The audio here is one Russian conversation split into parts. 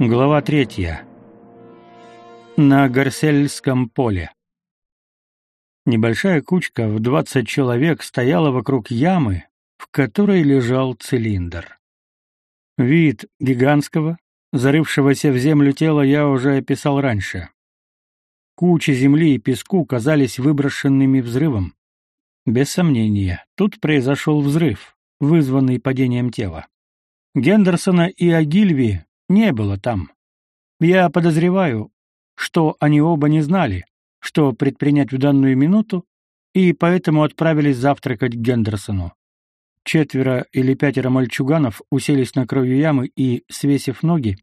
Глава третья. На Гарсельском поле. Небольшая кучка в двадцать человек стояла вокруг ямы, в которой лежал цилиндр. Вид гигантского, зарывшегося в землю тела я уже описал раньше. Кучи земли и песку казались выброшенными взрывом. Без сомнения, тут произошел взрыв, вызванный падением тела. Гендерсона и Агильви не было там. Я подозреваю, что они оба не знали, что предпринять в данную минуту, и поэтому отправились завтракать к Гендерсону. Четверо или пятеро мальчуганов уселись на краю ямы и, свесив ноги,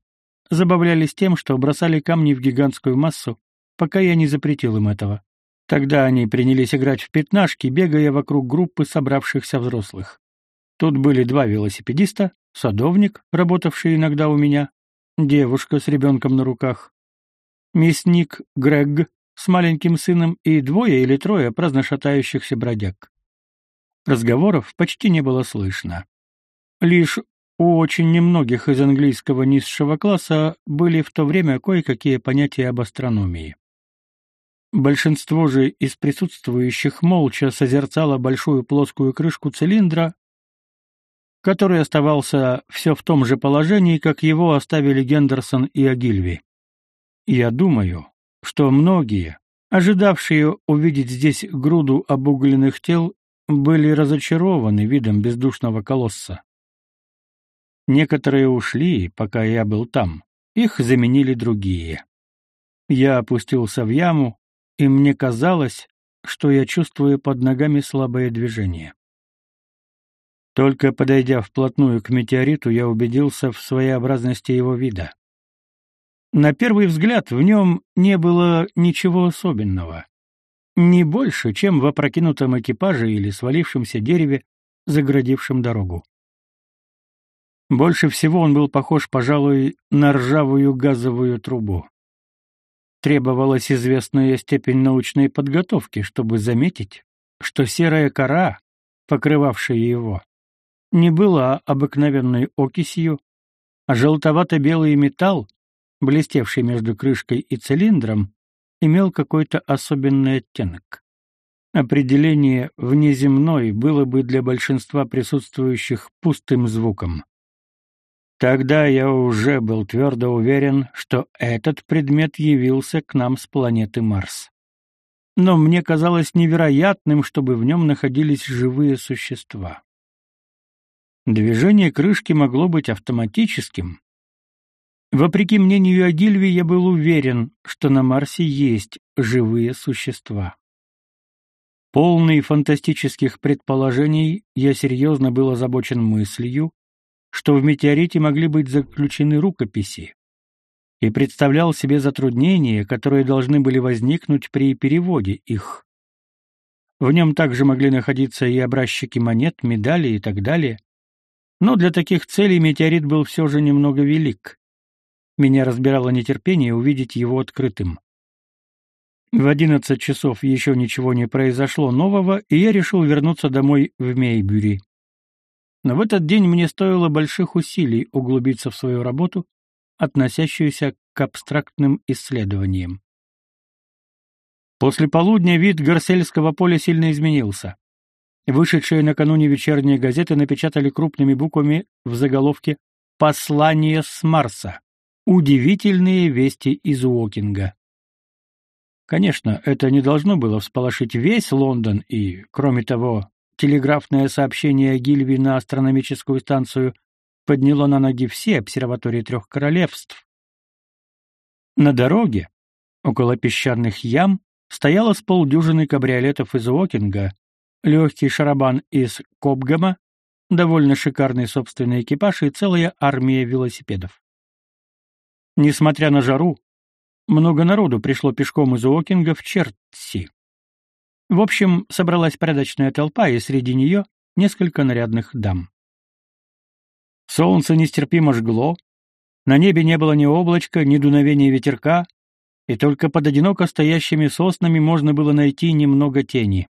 забавлялись тем, что бросали камни в гигантскую массу, пока я не запретил им этого. Тогда они принялись играть в пятнашки, бегая вокруг группы собравшихся взрослых. Тут были два велосипедиста, садовник, работавший иногда у меня, девушка с ребенком на руках, мясник Грег с маленьким сыном и двое или трое праздно шатающихся бродяг. Разговоров почти не было слышно. Лишь у очень немногих из английского низшего класса были в то время кое-какие понятия об астрономии. Большинство же из присутствующих молча созерцало большую плоскую крышку цилиндра, который оставался все в том же положении, как его оставили Гендерсон и Агильви. Я думаю, что многие, ожидавшие увидеть здесь груду обугленных тел, были разочарованы видом бездушного колосса. Некоторые ушли, пока я был там, их заменили другие. Я опустился в яму, и мне казалось, что я чувствую под ногами слабое движение. Только подойдя вплотную к метеориту, я убедился в своеобразности его вида. На первый взгляд в нем не было ничего особенного. Не больше, чем в опрокинутом экипаже или свалившемся дереве, заградившем дорогу. Больше всего он был похож, пожалуй, на ржавую газовую трубу. Требовалась известная степень научной подготовки, чтобы заметить, что серая кора, покрывавшая его, не была обыкновенной окисью, а желтовато-белый металл, блестевший между крышкой и цилиндром, имел какой-то особенный оттенок. Определение «внеземной» было бы для большинства присутствующих пустым звуком. Тогда я уже был твердо уверен, что этот предмет явился к нам с планеты Марс. Но мне казалось невероятным, чтобы в нем находились живые существа. Движение крышки могло быть автоматическим. Вопреки мнению Агильви, я был уверен, что на Марсе есть живые существа. Полный фантастических предположений, я серьезно был озабочен мыслью, что в метеорите могли быть заключены рукописи, и представлял себе затруднения, которые должны были возникнуть при переводе их. В нем также могли находиться и образчики монет, медали и так далее, но для таких целей метеорит был все же немного велик. Меня разбирало нетерпение увидеть его открытым. В одиннадцать часов еще ничего не произошло нового, и я решил вернуться домой в Мейбюри. Но в этот день мне стоило больших усилий углубиться в свою работу, относящуюся к абстрактным исследованиям. После полудня вид Гарсельского поля сильно изменился. Вышедшие накануне вечерние газеты напечатали крупными буквами в заголовке «Послание с Марса. Удивительные вести из Уокинга». Конечно, это не должно было всполошить весь Лондон, и, кроме того, телеграфное сообщение Гильви на астрономическую станцию подняло на ноги все обсерватории трех королевств. На дороге, около песчаных ям, стояло с полдюжины кабриолетов из Уокинга, легкий шарабан из Кобгама, довольно шикарный собственный экипаж и целая армия велосипедов. Несмотря на жару, много народу пришло пешком из Уокинга в Чертси. В общем, собралась порядочная толпа, и среди нее несколько нарядных дам. Солнце нестерпимо жгло, на небе не было ни облачка, ни дуновения ветерка, и только под одиноко стоящими соснами можно было найти немного тени.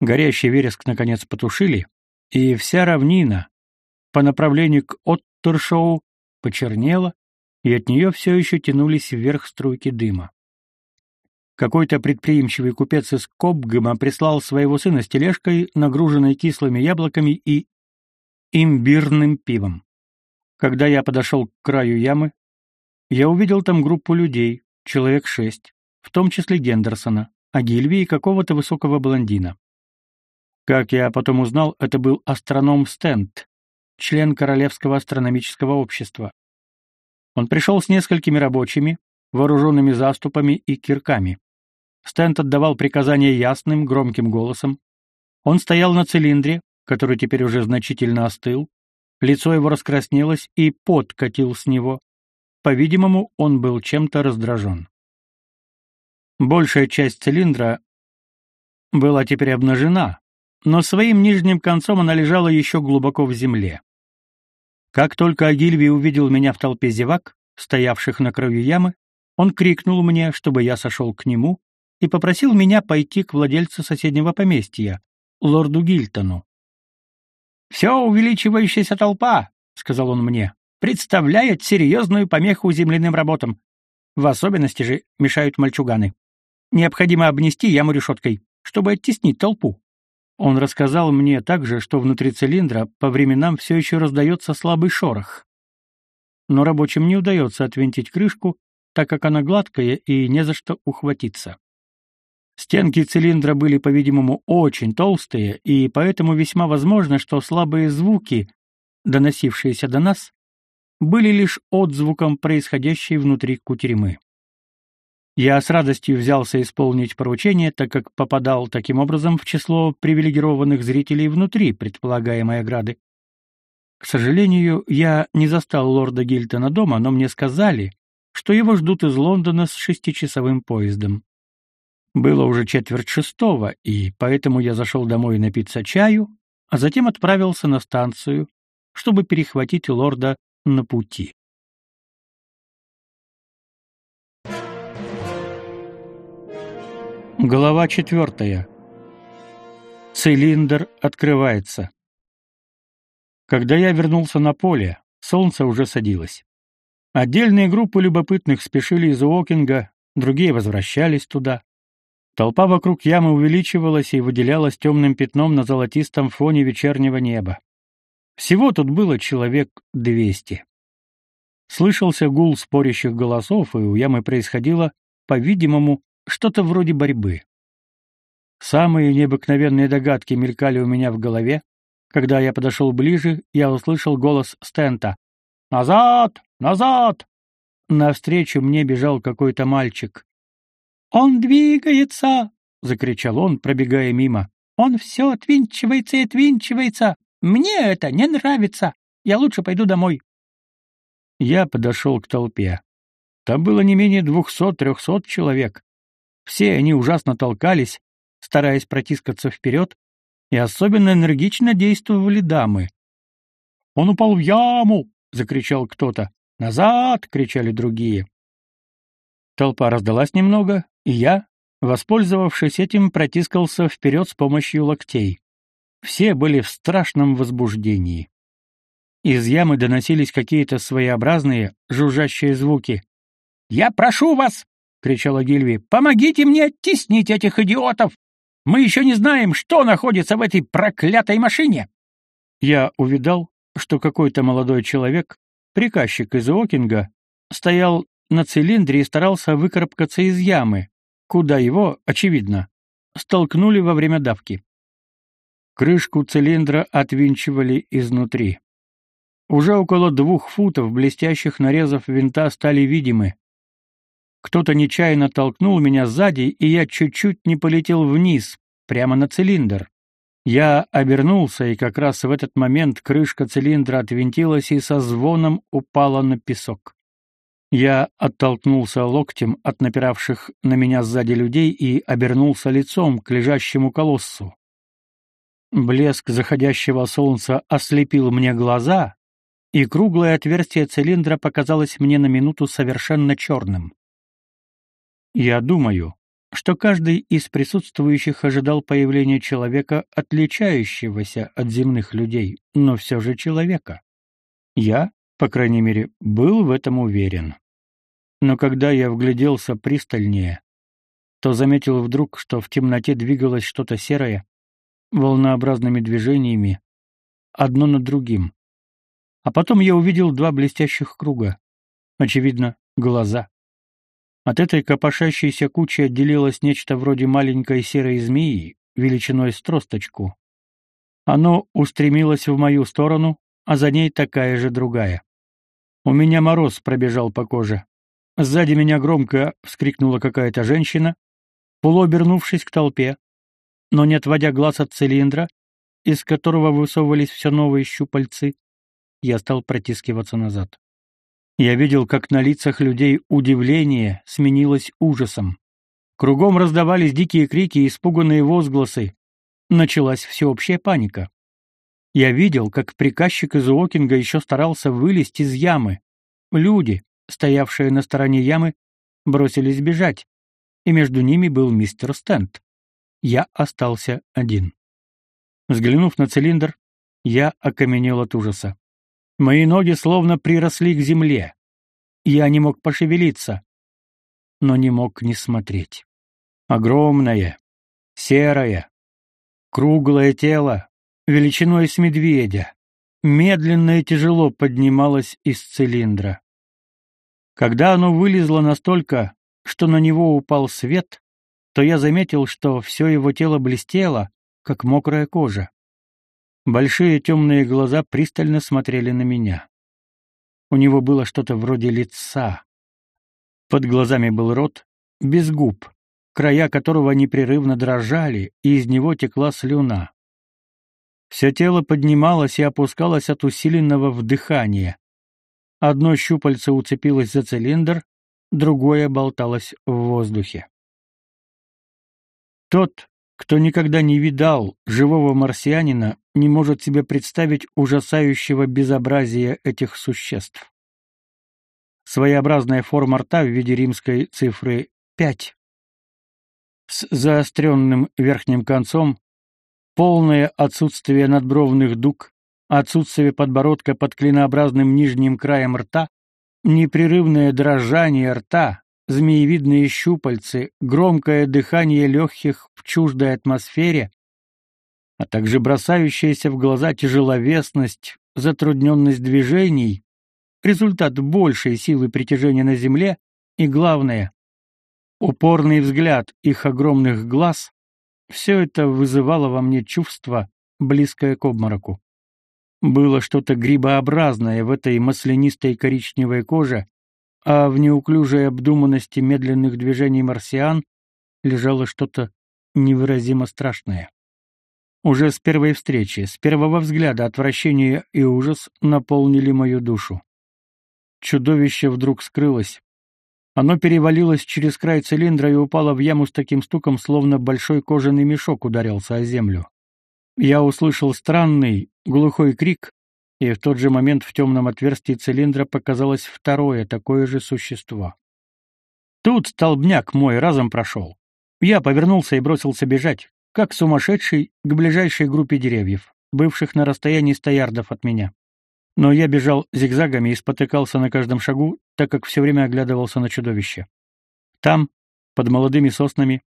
Горящий вереск наконец потушили, и вся равнина по направлению к Оттершоу почернела и от нее все еще тянулись вверх струйки дыма. Какой-то предприимчивый купец из Кобгема прислал своего сына с тележкой, нагруженной кислыми яблоками и имбирным пивом. Когда я подошел к краю ямы, я увидел там группу людей, человек шесть, в том числе Гендерсона, Агильви и какого-то высокого блондина. Как я потом узнал, это был астроном Стент, член Королевского астрономического общества. Он пришел с несколькими рабочими, вооруженными заступами и кирками. Стент отдавал приказания ясным, громким голосом. Он стоял на цилиндре, который теперь уже значительно остыл. Лицо его раскраснелось, и пот катил с него. По-видимому, он был чем-то раздражен. Большая часть цилиндра была теперь обнажена, но своим нижним концом она лежала еще глубоко в земле. Как только Агильви увидел меня в толпе зевак, стоявших на краю ямы, он крикнул мне, чтобы я сошел к нему, и попросил меня пойти к владельцу соседнего поместья, лорду Гильтону. «Все увеличивающаяся толпа», — сказал он мне, — «представляет серьезную помеху земляным работам. В особенности же мешают мальчуганы. Необходимо обнести яму решеткой, чтобы оттеснить толпу. Он рассказал мне также, что внутри цилиндра по временам все еще раздается слабый шорох. Но рабочим не удается отвинтить крышку, так как она гладкая и не за что ухватиться. Стенки цилиндра были, по-видимому, очень толстые, и поэтому весьма возможно, что слабые звуки, доносившиеся до нас, были лишь отзвуком происходящей внутри кутерьмы. Я с радостью взялся исполнить поручение, так как попадал таким образом в число привилегированных зрителей внутри предполагаемой ограды. К сожалению, я не застал лорда Гильтона дома, но мне сказали, что его ждут из Лондона с шестичасовым поездом. Было уже четверть шестого, и поэтому я зашел домой напиться чаю, а затем отправился на станцию, чтобы перехватить лорда на пути. Глава четвертая. Цилиндр открывается. Когда я вернулся на поле, солнце уже садилось. Отдельные группы любопытных спешили из Уокинга, другие возвращались туда. Толпа вокруг ямы увеличивалась и выделялась темным пятном на золотистом фоне вечернего неба. Всего тут было человек двести. Слышался гул спорящих голосов, и у ямы происходило, по-видимому, что-то вроде борьбы. Самые необыкновенные догадки мелькали у меня в голове. Когда я подошел ближе, я услышал голос Стента. «Назад! Назад!» Навстречу мне бежал какой-то мальчик. «Он двигается!» — закричал он, пробегая мимо. «Он все отвинчивается и отвинчивается! Мне это не нравится! Я лучше пойду домой!» Я подошел к толпе. Там было не менее двухсот-трехсот человек. Все они ужасно толкались, стараясь протискаться вперед, и особенно энергично действовали дамы. «Он упал в яму!» — закричал кто-то. «Назад!» — кричали другие. Толпа раздалась немного, и я, воспользовавшись этим, протискался вперед с помощью локтей. Все были в страшном возбуждении. Из ямы доносились какие-то своеобразные, жужжащие звуки. «Я прошу вас!» — кричала Гильви. «Помогите мне оттеснить этих идиотов! Мы еще не знаем, что находится в этой проклятой машине!» Я увидал, что какой-то молодой человек, приказчик из Окинга, стоял на цилиндре и старался выкарабкаться из ямы, куда его, очевидно, столкнули во время давки. Крышку цилиндра отвинчивали изнутри. Уже около двух футов блестящих нарезов винта стали видимы. Кто-то нечаянно толкнул меня сзади, и я чуть-чуть не полетел вниз, прямо на цилиндр. Я обернулся, и как раз в этот момент крышка цилиндра отвинтилась и со звоном упала на песок. Я оттолкнулся локтем от напиравших на меня сзади людей и обернулся лицом к лежащему колоссу. Блеск заходящего солнца ослепил мне глаза, и круглое отверстие цилиндра показалось мне на минуту совершенно черным. Я думаю, что каждый из присутствующих ожидал появления человека, отличающегося от земных людей, но все же человека. Я, По крайней мере, был в этом уверен. Но когда я вгляделся пристальнее, то заметил вдруг, что в темноте двигалось что-то серое, волнообразными движениями, одно над другим. А потом я увидел два блестящих круга. Очевидно, глаза. От этой копошащейся кучи отделилось нечто вроде маленькой серой змеи, величиной с тросточку. Оно устремилось в мою сторону, а за ней такая же другая. У меня мороз пробежал по коже. Сзади меня громко вскрикнула какая-то женщина, полуобернувшись к толпе, но не отводя глаз от цилиндра, из которого высовывались все новые щупальцы, я стал протискиваться назад. Я видел, как на лицах людей удивление сменилось ужасом. Кругом раздавались дикие крики и испуганные возгласы. Началась всеобщая паника. Я видел, как приказчик из Уокинга еще старался вылезть из ямы. Люди, стоявшие на стороне ямы, бросились бежать, и между ними был мистер Стент. Я остался один. Взглянув на цилиндр, я окаменел от ужаса. Мои ноги словно приросли к земле. Я не мог пошевелиться, но не мог не смотреть. Огромное, серое, круглое тело, величиной с медведя, медленно и тяжело поднималось из цилиндра. Когда оно вылезло настолько, что на него упал свет, то я заметил, что все его тело блестело, как мокрая кожа. Большие темные глаза пристально смотрели на меня. У него было что-то вроде лица. Под глазами был рот, без губ, края которого непрерывно дрожали, и из него текла слюна. Все тело поднималось и опускалось от усиленного вдыхания. Одно щупальце уцепилось за цилиндр, другое болталось в воздухе. Тот, кто никогда не видал живого марсианина, не может себе представить ужасающего безобразия этих существ. Своеобразная форма рта в виде римской цифры 5 с заостренным верхним концом, полное отсутствие надбровных дуг, отсутствие подбородка под клинообразным нижним краем рта, непрерывное дрожание рта, змеевидные щупальцы, громкое дыхание легких в чуждой атмосфере, а также бросающаяся в глаза тяжеловесность, затрудненность движений, результат большей силы притяжения на Земле и, главное, упорный взгляд их огромных глаз, все это вызывало во мне чувство, близкое к обмороку. Было что-то грибообразное в этой маслянистой коричневой коже, а в неуклюжей обдуманности медленных движений марсиан лежало что-то невыразимо страшное. Уже с первой встречи, с первого взгляда отвращение и ужас наполнили мою душу. Чудовище вдруг скрылось. Оно перевалилось через край цилиндра и упало в яму с таким стуком, словно большой кожаный мешок ударился о землю. Я услышал странный, глухой крик, и в тот же момент в темном отверстии цилиндра показалось второе такое же существо. Тут столбняк мой разом прошел. Я повернулся и бросился бежать, как сумасшедший, к ближайшей группе деревьев, бывших на расстоянии ста ярдов от меня. Но я бежал зигзагами и спотыкался на каждом шагу, так как все время оглядывался на чудовище. Там, под молодыми соснами,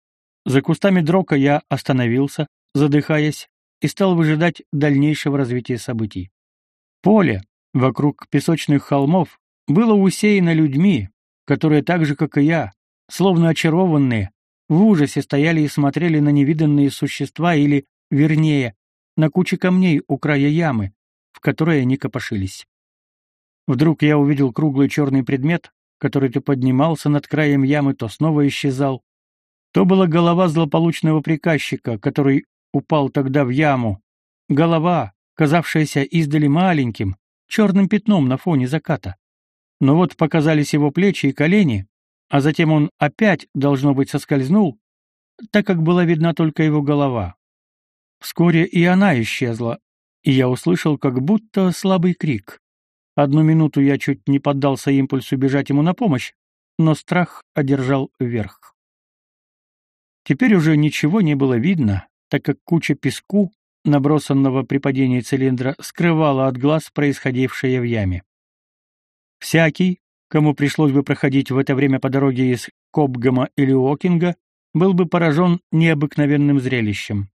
за кустами дрока я остановился, задыхаясь, и стал выжидать дальнейшего развития событий. Поле вокруг песочных холмов было усеяно людьми, которые так же, как и я, словно очарованные, в ужасе стояли и смотрели на невиданные существа или, вернее, на кучи камней у края ямы, в которой они копошились. Вдруг я увидел круглый черный предмет, который то поднимался над краем ямы, то снова исчезал. То была голова злополучного приказчика, который упал тогда в яму. Голова, казавшееся издали маленьким, черным пятном на фоне заката. Но вот показались его плечи и колени, а затем он опять, должно быть, соскользнул, так как была видна только его голова. Вскоре и она исчезла, и я услышал как будто слабый крик. Одну минуту я чуть не поддался импульсу бежать ему на помощь, но страх одержал верх. Теперь уже ничего не было видно, так как куча песку, набросанного при падении цилиндра, скрывала от глаз происходившее в яме. Всякий, кому пришлось бы проходить в это время по дороге из Кобгама или Уокинга, был бы поражен необыкновенным зрелищем.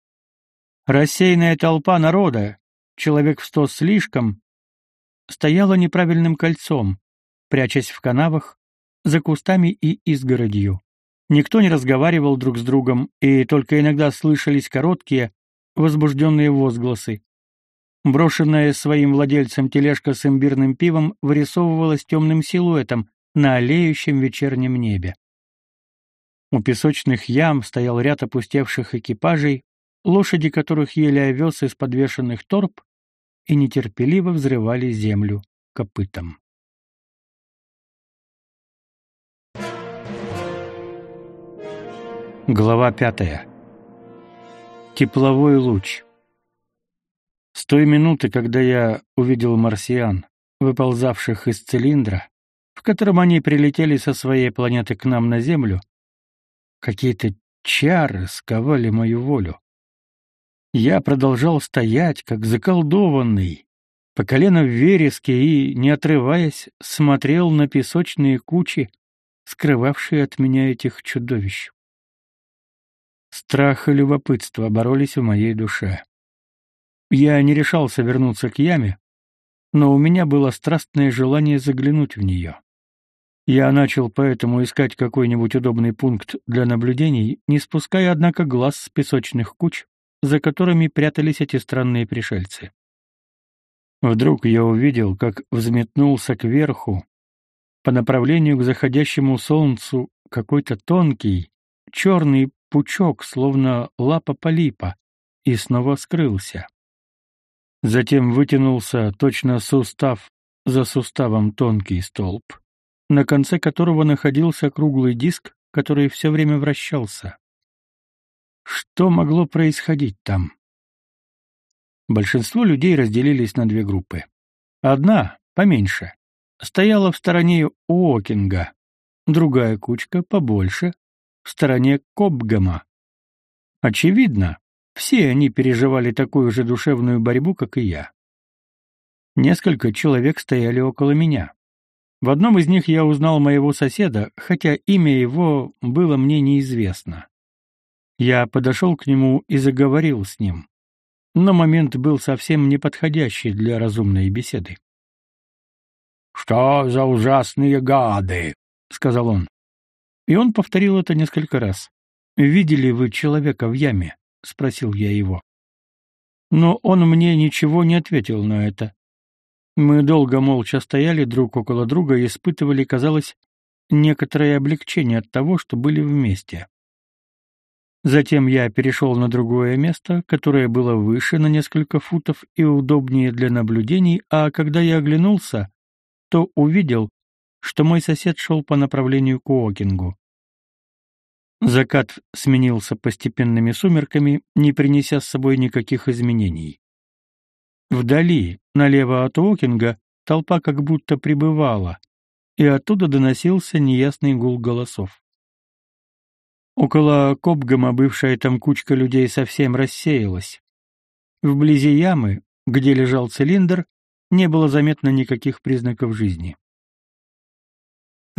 Рассеянная толпа народа, человек в сто слишком, стояла неправильным кольцом, прячась в канавах, за кустами и изгородью. Никто не разговаривал друг с другом, и только иногда слышались короткие, возбужденные возгласы. Брошенная своим владельцем тележка с имбирным пивом вырисовывалась темным силуэтом на олеющем вечернем небе. У песочных ям стоял ряд опустевших экипажей, лошади которых ели овес из подвешенных торп и нетерпеливо взрывали землю копытом. Глава пятая. Тепловой луч. С той минуты, когда я увидел марсиан, выползавших из цилиндра, в котором они прилетели со своей планеты к нам на Землю, какие-то чары сковали мою волю. Я продолжал стоять, как заколдованный, по колено в вереске и, не отрываясь, смотрел на песочные кучи, скрывавшие от меня этих чудовищ. Страх и любопытство боролись в моей душе. Я не решался вернуться к яме, но у меня было страстное желание заглянуть в нее. Я начал поэтому искать какой-нибудь удобный пункт для наблюдений, не спуская, однако, глаз с песочных куч, за которыми прятались эти странные пришельцы. Вдруг я увидел, как взметнулся кверху, по направлению к заходящему солнцу, какой-то тонкий, черный пучок, словно лапа полипа, и снова скрылся. Затем вытянулся точно сустав за суставом тонкий столб, на конце которого находился круглый диск, который все время вращался. Что могло происходить там? Большинство людей разделились на две группы. Одна, поменьше, стояла в стороне Уокинга, другая кучка, побольше, стороне Кобгама. Очевидно, все они переживали такую же душевную борьбу, как и я. Несколько человек стояли около меня. В одном из них я узнал моего соседа, хотя имя его было мне неизвестно. Я подошел к нему и заговорил с ним. Но момент был совсем неподходящий для разумной беседы. «Что за ужасные гады!» — сказал он. И он повторил это несколько раз. «Видели вы человека в яме?» — спросил я его. Но он мне ничего не ответил на это. Мы долго молча стояли друг около друга и испытывали, казалось, некоторое облегчение от того, что были вместе. Затем я перешел на другое место, которое было выше на несколько футов и удобнее для наблюдений, а когда я оглянулся, то увидел, что мой сосед шел по направлению к Уокингу. Закат сменился постепенными сумерками, не принеся с собой никаких изменений. Вдали, налево от Уокинга, толпа как будто прибывала, и оттуда доносился неясный гул голосов. Около Копгама бывшая там кучка людей совсем рассеялась. Вблизи ямы, где лежал цилиндр, не было заметно никаких признаков жизни.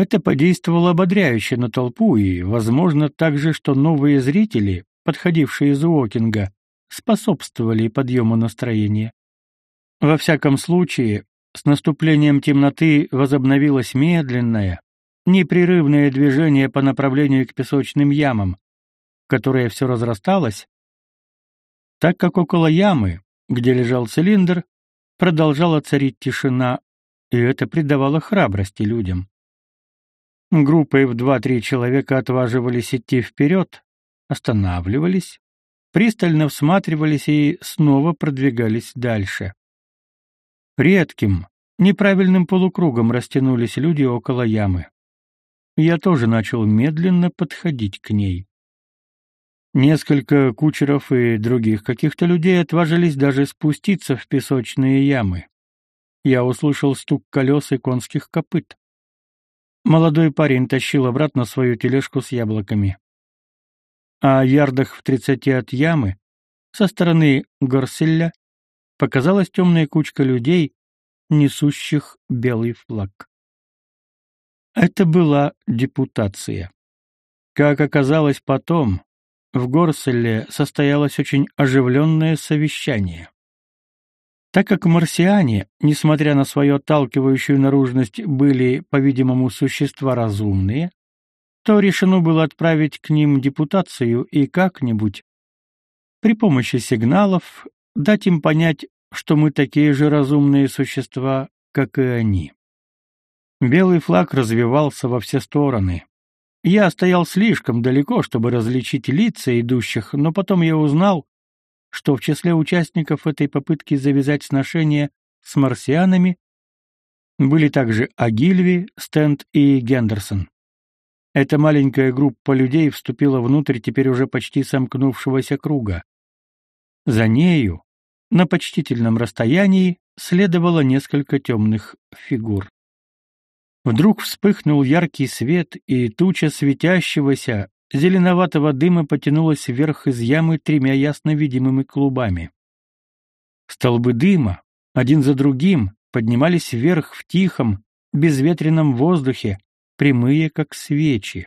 Это подействовало ободряюще на толпу, и, возможно, также, что новые зрители, подходившие из Уокинга, способствовали подъему настроения. Во всяком случае, с наступлением темноты возобновилось медленное, непрерывное движение по направлению к песочным ямам, которое все разрасталось, так как около ямы, где лежал цилиндр, продолжала царить тишина, и это придавало храбрости людям. Группой в два-три человека отваживались идти вперед, останавливались, пристально всматривались и снова продвигались дальше. Редким, неправильным полукругом растянулись люди около ямы. Я тоже начал медленно подходить к ней. Несколько кучеров и других каких-то людей отважились даже спуститься в песочные ямы. Я услышал стук колес и конских копыт. Молодой парень тащил обратно свою тележку с яблоками. А ярдах в тридцати от ямы, со стороны Горселля, показалась темная кучка людей, несущих белый флаг. Это была депутация. Как оказалось потом, в Горселе состоялось очень оживленное совещание. Так как марсиане, несмотря на свою отталкивающую наружность, были, по-видимому, существа разумные, то решено было отправить к ним депутацию и как-нибудь при помощи сигналов дать им понять, что мы такие же разумные существа, как и они. Белый флаг развивался во все стороны. Я стоял слишком далеко, чтобы различить лица идущих, но потом я узнал, что в числе участников этой попытки завязать сношения с марсианами были также Агильви, Стенд и Гендерсон. Эта маленькая группа людей вступила внутрь теперь уже почти сомкнувшегося круга. За нею, на почтительном расстоянии, следовало несколько темных фигур. Вдруг вспыхнул яркий свет, и туча светящегося, зеленоватого дыма потянулась вверх из ямы тремя ясно видимыми клубами. Столбы дыма, один за другим, поднимались вверх в тихом, безветренном воздухе, прямые, как свечи.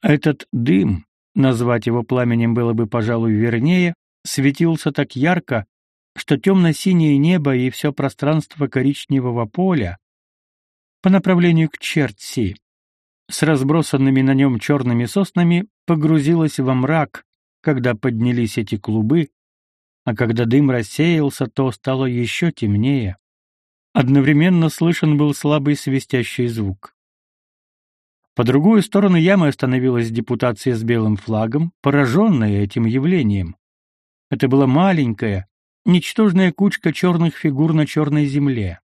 Этот дым, назвать его пламенем было бы, пожалуй, вернее, светился так ярко, что темно-синее небо и все пространство коричневого поля по направлению к Чертси с разбросанными на нем черными соснами погрузилось во мрак, когда поднялись эти клубы, а когда дым рассеялся, то стало еще темнее. Одновременно слышен был слабый свистящий звук. По другую сторону ямы остановилась депутация с белым флагом, пораженная этим явлением. Это была маленькая, ничтожная кучка черных фигур на черной земле.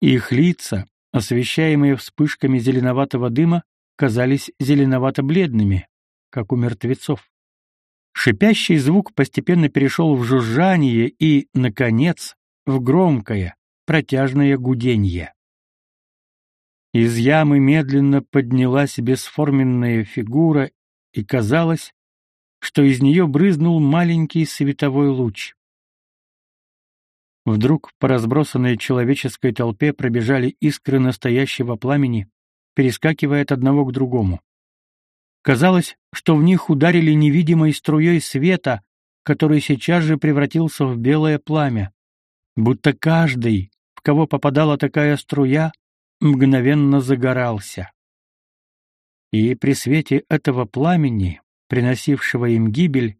Их лица, освещаемые вспышками зеленоватого дыма, казались зеленовато-бледными, как у мертвецов. Шипящий звук постепенно перешел в жужжание и, наконец, в громкое, протяжное гуденье. Из ямы медленно поднялась бесформенная фигура, и казалось, что из нее брызнул маленький световой луч. Вдруг по разбросанной человеческой толпе пробежали искры настоящего пламени, перескакивая от одного к другому. Казалось, что в них ударили невидимой струей света, который сейчас же превратился в белое пламя, будто каждый, в кого попадала такая струя, мгновенно загорался. И при свете этого пламени приносившего им гибель,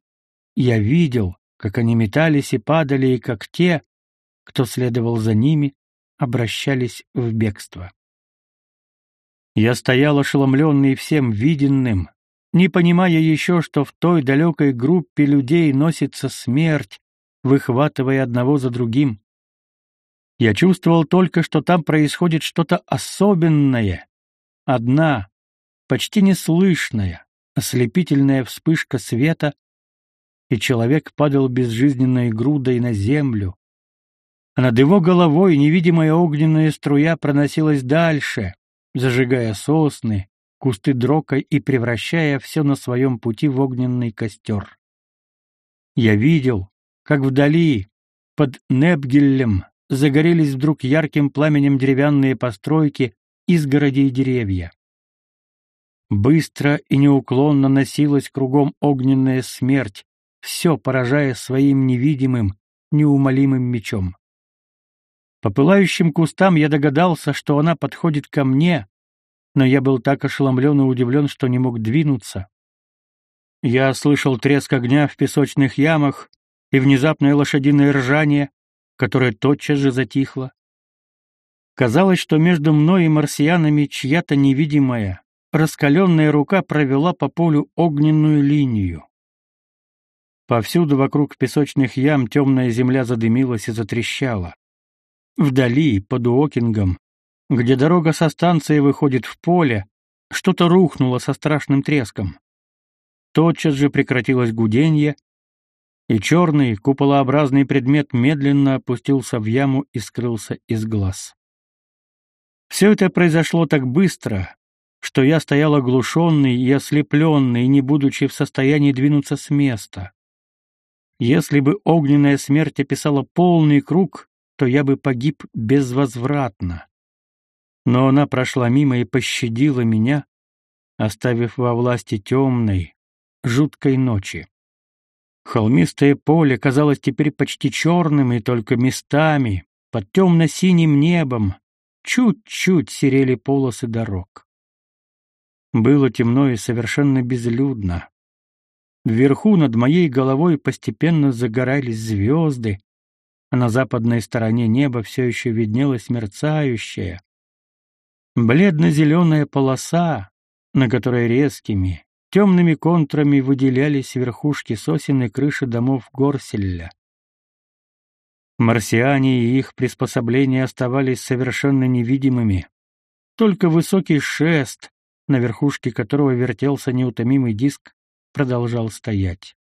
я видел, как они метались и падали, и как те, кто следовал за ними, обращались в бегство. Я стоял ошеломленный всем виденным, не понимая еще, что в той далекой группе людей носится смерть, выхватывая одного за другим. Я чувствовал только, что там происходит что-то особенное, одна, почти неслышная, ослепительная вспышка света, и человек падал безжизненной грудой на землю. Над его головой невидимая огненная струя проносилась дальше, зажигая сосны, кусты дрока и превращая все на своем пути в огненный костер. Я видел, как вдали, под Небгиллем, загорелись вдруг ярким пламенем деревянные постройки, изгороди и деревья. Быстро и неуклонно носилась кругом огненная смерть, все поражая своим невидимым, неумолимым мечом. По пылающим кустам я догадался, что она подходит ко мне, но я был так ошеломлен и удивлен, что не мог двинуться. Я слышал треск огня в песочных ямах и внезапное лошадиное ржание, которое тотчас же затихло. Казалось, что между мной и марсианами чья-то невидимая, раскаленная рука провела по полю огненную линию. Повсюду вокруг песочных ям темная земля задымилась и затрещала. Вдали, под Уокингом, где дорога со станции выходит в поле, что-то рухнуло со страшным треском. Тотчас же прекратилось гуденье, и черный куполообразный предмет медленно опустился в яму и скрылся из глаз. Все это произошло так быстро, что я стоял оглушенный и ослепленный, не будучи в состоянии двинуться с места. Если бы огненная смерть описала полный круг, то я бы погиб безвозвратно. Но она прошла мимо и пощадила меня, оставив во власти темной, жуткой ночи. Холмистое поле казалось теперь почти черным, и только местами, под темно-синим небом, чуть-чуть серели полосы дорог. Было темно и совершенно безлюдно. Вверху над моей головой постепенно загорались звезды, на западной стороне неба все еще виднелась мерцающая, бледно-зеленая полоса, на которой резкими, темными контурами выделялись верхушки сосен и крыши домов Горселля. Марсиане и их приспособления оставались совершенно невидимыми. Только высокий шест, на верхушке которого вертелся неутомимый диск, продолжал стоять.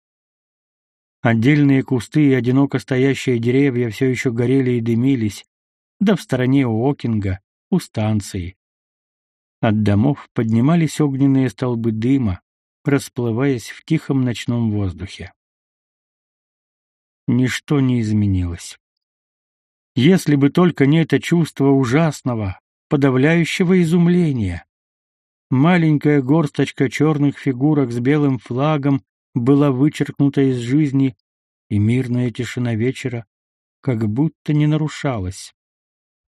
Отдельные кусты и одиноко стоящие деревья все еще горели и дымились, да в стороне у Окинга, у станции. От домов поднимались огненные столбы дыма, расплываясь в тихом ночном воздухе. Ничто не изменилось. Если бы только не это чувство ужасного, подавляющего изумления. Маленькая горсточка черных фигурок с белым флагом была вычеркнута из жизни, и мирная тишина вечера как будто не нарушалась.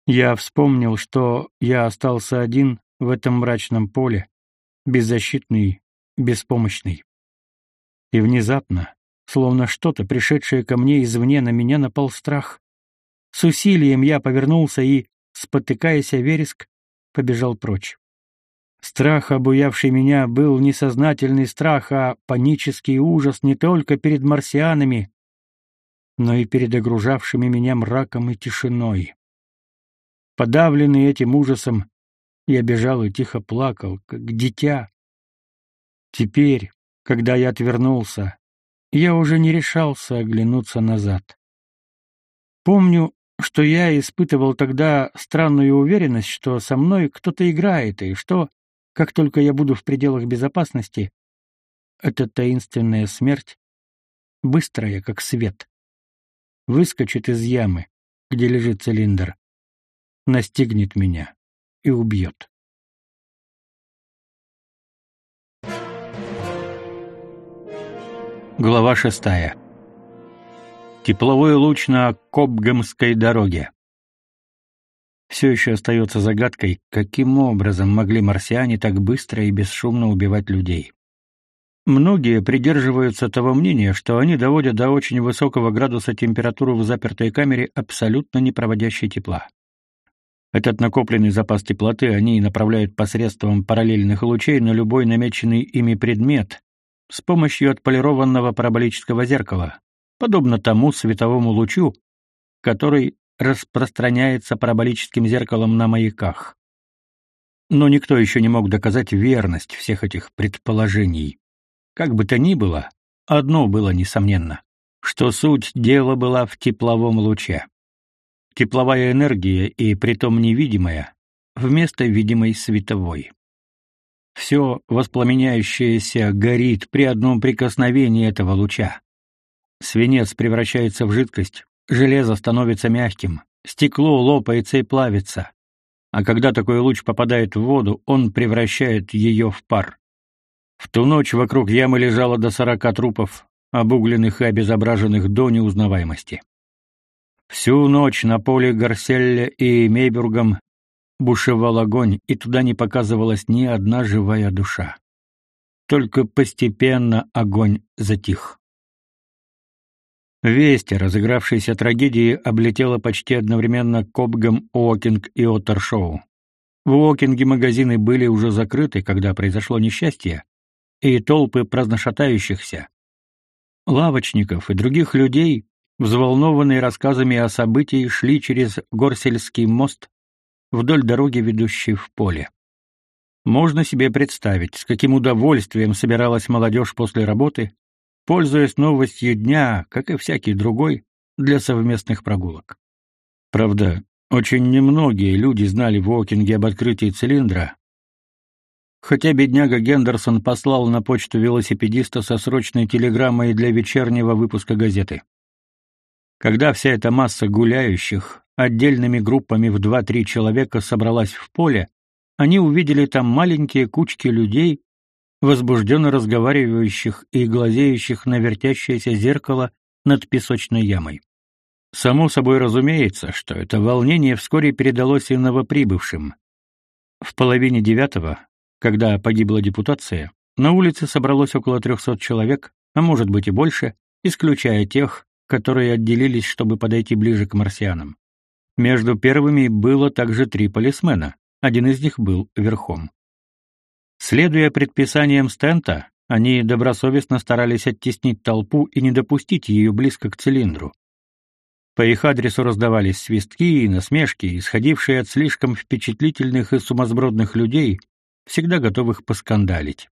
Я вспомнил, что я остался один в этом мрачном поле, беззащитный беспомощный. И внезапно, словно что-то, пришедшее ко мне извне, на меня напал страх. С усилием я повернулся и, спотыкаясь о вереск, побежал прочь. Страх, обуявший меня, был не сознательный страх, а панический ужас не только перед марсианами, но и перед огружавшими меня мраком и тишиной. Подавленный этим ужасом, я бежал и тихо плакал, как дитя, Теперь, когда я отвернулся, я уже не решался оглянуться назад. Помню, что я испытывал тогда странную уверенность, что со мной кто-то играет, и что, как только я буду в пределах безопасности, эта таинственная смерть, быстрая, как свет, выскочит из ямы, где лежит цилиндр, настигнет меня и убьет. Глава шестая. Тепловой луч на Кобгамской дороге. Все еще остается загадкой, каким образом могли марсиане так быстро и бесшумно убивать людей. Многие придерживаются того мнения, что они доводят до очень высокого градуса температуру в запертой камере, абсолютно не проводящей тепла. Этот накопленный запас теплоты они направляют посредством параллельных лучей на любой намеченный ими предмет, с помощью отполированного параболического зеркала, подобно тому световому лучу, который распространяется параболическим зеркалом на маяках. Но никто еще не мог доказать верность всех этих предположений. Как бы то ни было, одно было несомненно, что суть дела была в тепловом луче. Тепловая энергия, и притом невидимая, вместо видимой световой. Все воспламеняющееся горит при одном прикосновении этого луча. Свинец превращается в жидкость, железо становится мягким, стекло лопается и плавится. А когда такой луч попадает в воду, он превращает ее в пар. В ту ночь вокруг ямы лежало до сорока трупов, обугленных и обезображенных до неузнаваемости. Всю ночь на поле Гарселля и Мейбургом бушевал огонь, и туда не показывалась ни одна живая душа. Только постепенно огонь затих. Весть о разыгравшейся трагедии облетела почти одновременно Кобгам, Уокинг и Оттершоу. В Уокинге магазины были уже закрыты, когда произошло несчастье, и толпы праздношатающихся, лавочников и других людей, взволнованные рассказами о событии, шли через Горсельский мост вдоль дороги, ведущей в поле. Можно себе представить, с каким удовольствием собиралась молодежь после работы, пользуясь новостью дня, как и всякий другой, для совместных прогулок. Правда, очень немногие люди знали в Окинге об открытии цилиндра, хотя бедняга Гендерсон послал на почту велосипедиста со срочной телеграммой для вечернего выпуска газеты. Когда вся эта масса гуляющих отдельными группами в два-три человека собралась в поле, они увидели там маленькие кучки людей, возбужденно разговаривающих и глазеющих на вертящееся зеркало над песочной ямой. Само собой разумеется, что это волнение вскоре передалось и новоприбывшим. В половине девятого, когда погибла депутация, на улице собралось около трехсот человек, а может быть и больше, исключая тех, которые отделились, чтобы подойти ближе к марсианам. Между первыми было также три полисмена, один из них был верхом. Следуя предписаниям Стента, они добросовестно старались оттеснить толпу и не допустить ее близко к цилиндру. По их адресу раздавались свистки и насмешки, исходившие от слишком впечатлительных и сумасбродных людей, всегда готовых поскандалить.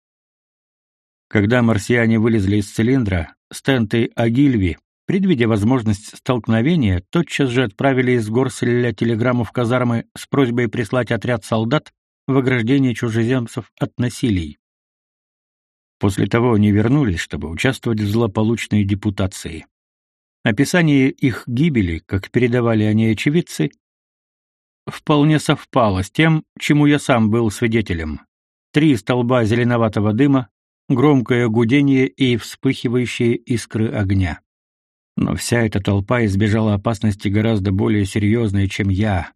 Когда марсиане вылезли из цилиндра, Стент и Агильви, предвидя возможность столкновения, тотчас же отправили из Горселя телеграмму в казармы с просьбой прислать отряд солдат в ограждение чужеземцев от насилий. После того они вернулись, чтобы участвовать в злополучной депутации. Описание их гибели, как передавали они очевидцы, вполне совпало с тем, чему я сам был свидетелем. Три столба зеленоватого дыма, громкое гудение и вспыхивающие искры огня. Но вся эта толпа избежала опасности гораздо более серьезной, чем я,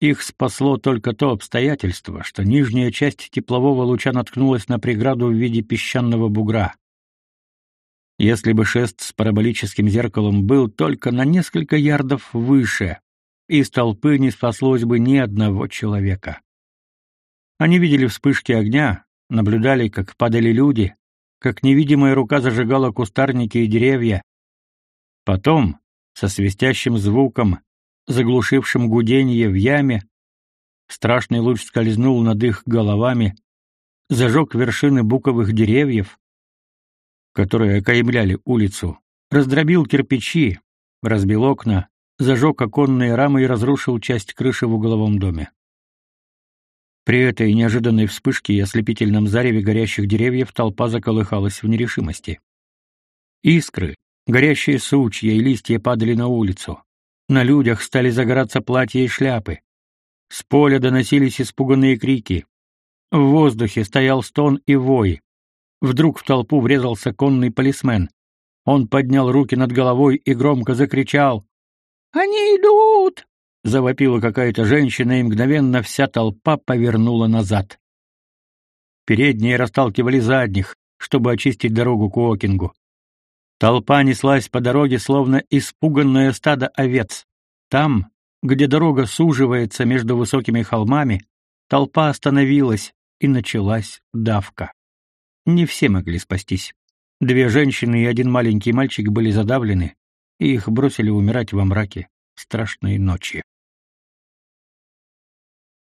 их спасло только то обстоятельство, что нижняя часть теплового луча наткнулась на преграду в виде песчаного бугра. Если бы шест с параболическим зеркалом был только на несколько ярдов выше, из толпы не спаслось бы ни одного человека. Они видели вспышки огня, наблюдали, как падали люди, как невидимая рука зажигала кустарники и деревья. Потом, со свистящим звуком, заглушившим гудение в яме, страшный луч скользнул над их головами, зажег вершины буковых деревьев, которые окаймляли улицу, раздробил кирпичи, разбил окна, зажег оконные рамы и разрушил часть крыши в угловом доме. При этой неожиданной вспышке и ослепительном зареве горящих деревьев толпа заколыхалась в нерешимости. Искры, горящие сучья и листья падали на улицу. На людях стали загораться платья и шляпы. С поля доносились испуганные крики. В воздухе стоял стон и вой. Вдруг в толпу врезался конный полисмен. Он поднял руки над головой и громко закричал: "Они идут!" завопила какая-то женщина, и мгновенно вся толпа повернула назад. Передние расталкивали задних, чтобы очистить дорогу к Уокингу. Толпа неслась по дороге, словно испуганное стадо овец. Там, где дорога суживается между высокими холмами, толпа остановилась, и началась давка. Не все могли спастись. Две женщины и один маленький мальчик были задавлены, и их бросили умирать во мраке страшной ночи.